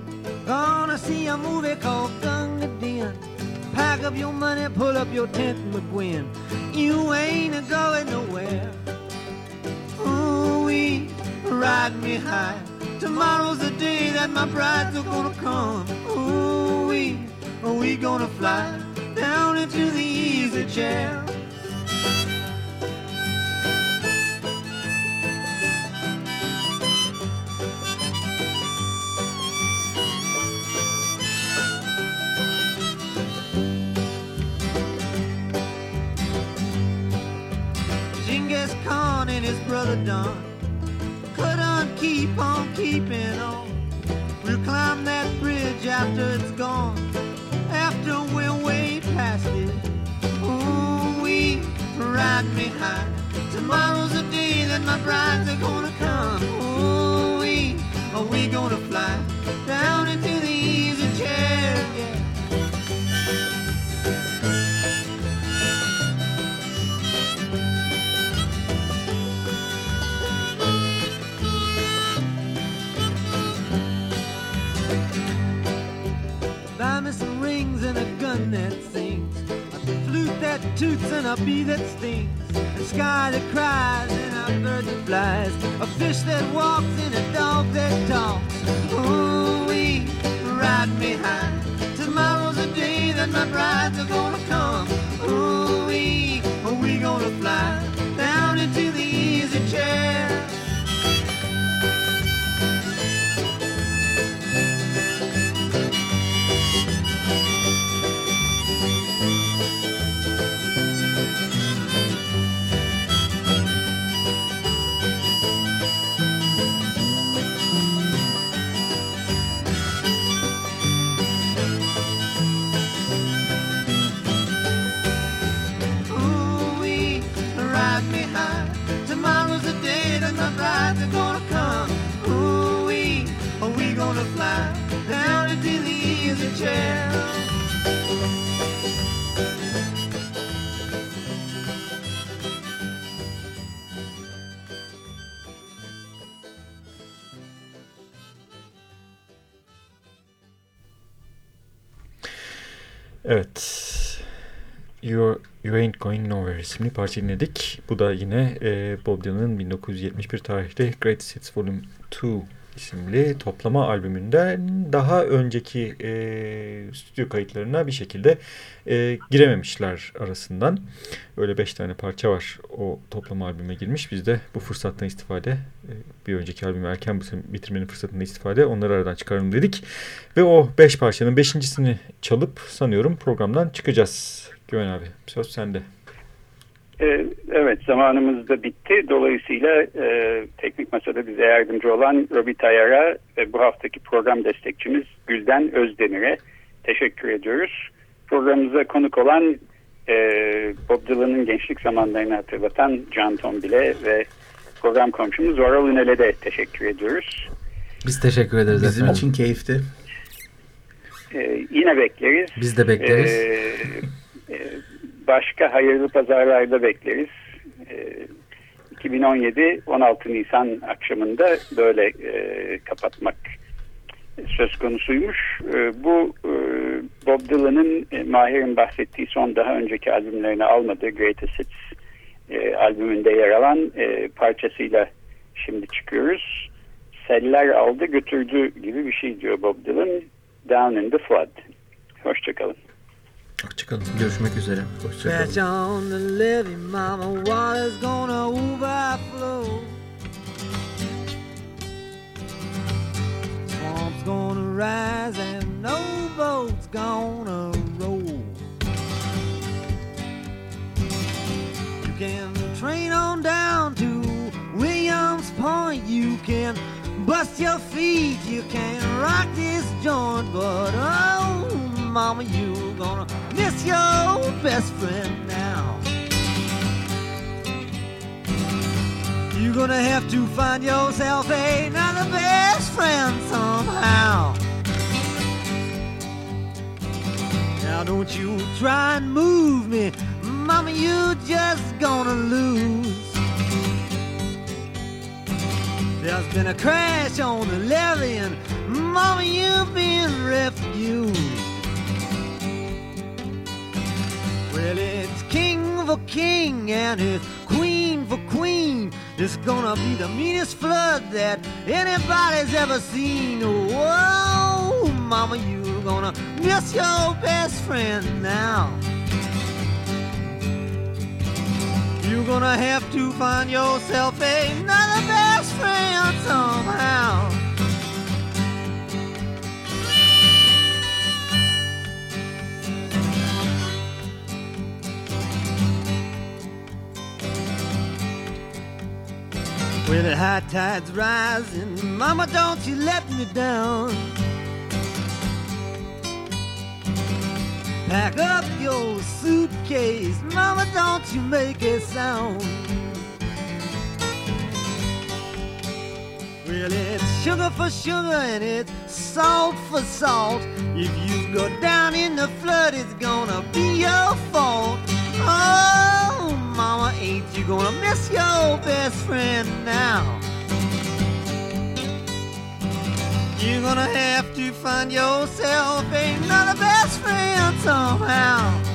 Gonna see a movie called Gunga Din. Pack up your money, pull up your tent, McGuinn. You ain't a going nowhere. Ooh, we ride me high. Tomorrow's the day that my brides are gonna come. Ooh, we we gonna fly down into the easy chair. And his brother Don couldn't keep on keeping on. We'll climb that bridge after it's gone, after we're way past it. Ooh, we ride me high. Tomorrow's the day that my brides are gonna come. Ooh, we are we gonna fly down into that sings. A flute that toots and a bee that stings. A sky that cries and a bird that flies. A fish that walks and a dog that talks. Ooh, we ride me high. Tomorrow's the day that my brides are gonna come. Ooh, we are we gonna fly down into the easy chair. Evet. You, you Ain't Going Nowhere isimli parça dinledik. Bu da yine e, Bob Dylan'ın 1971 tarihli Great Hits Volume 2 isimli toplama albümünden daha önceki e, stüdyo kayıtlarına bir şekilde e, girememişler arasından. Öyle beş tane parça var o toplama albüme girmiş. Biz de bu fırsattan istifade e, bir önceki albümü erken bitirmenin fırsatından istifade onları aradan çıkaralım dedik. Ve o beş parçanın beşincisini çalıp sanıyorum programdan çıkacağız. Güven abi söz sende. Ee, evet zamanımız da bitti. Dolayısıyla e, teknik masada bize yardımcı olan Robi Tayar'a ve bu haftaki program destekçimiz Gülden Özdemir'e teşekkür ediyoruz. Programımıza konuk olan e, Bob Dylan'ın gençlik zamanlarını hatırlatan Can Tombil'e ve program komşumuz Varol Ünel'e de teşekkür ediyoruz. Biz teşekkür ederiz Bizim efendim. için keyifti. Ee, yine bekleriz. Biz de bekleriz. Ee, e, başka hayırlı pazarlarda bekleriz. Ee, 2017 16 Nisan akşamında böyle e, kapatmak söz konusuymuş. E, bu e, Bob Dylan'ın e, Mahir'in bahsettiği son daha önceki albümlerini almadığı Greatest Hits e, albümünde yer alan e, parçasıyla şimdi çıkıyoruz. Seller aldı götürdü gibi bir şey diyor Bob Dylan. Down in the Flood. Hoşçakalın. Hoşçakalın. Görüşmek üzere. Hoşçakalın. Catch on the levee, mama, water's gonna overflow. Swamp's gonna rise and no boat's gonna roll. You can train on down to Williams Point. You can bust your feet, you can rock this joint, but oh, mama, you gonna miss your best friend now. You're gonna have to find yourself another best friend somehow. Now don't you try and move me, mama, You're just gonna lose. There's been a crash on the levee and mama, you've been refused. Well, it's king for king and it's queen for queen. It's gonna be the meanest flood that anybody's ever seen. Whoa, mama, you're gonna miss your best friend now. You're gonna have to find yourself another best friend somehow. When the high tide's rising, mama, don't you let me down. Pack up your suitcase, mama, don't you make a sound. Well, it's sugar for sugar and it's salt for salt. If you go down in the flood, it's gonna be your fault. Oh, mama, ain't you gonna miss your best friend now? You're gonna have to find yourself another best friend somehow.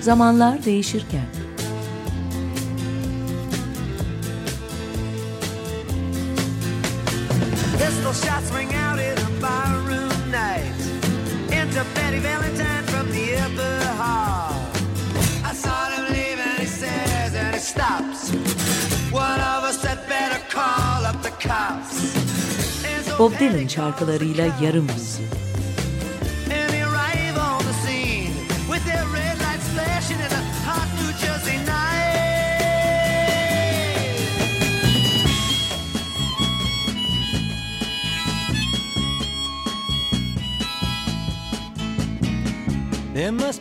Zamanlar değişirken Pistol shots ring out in a barroom night. Enter Betty Valentine from the upper hall. I saw him leave and he says and he stops. One of us had better call up the cops. And so Bob Dylan şarkılarıyla yarım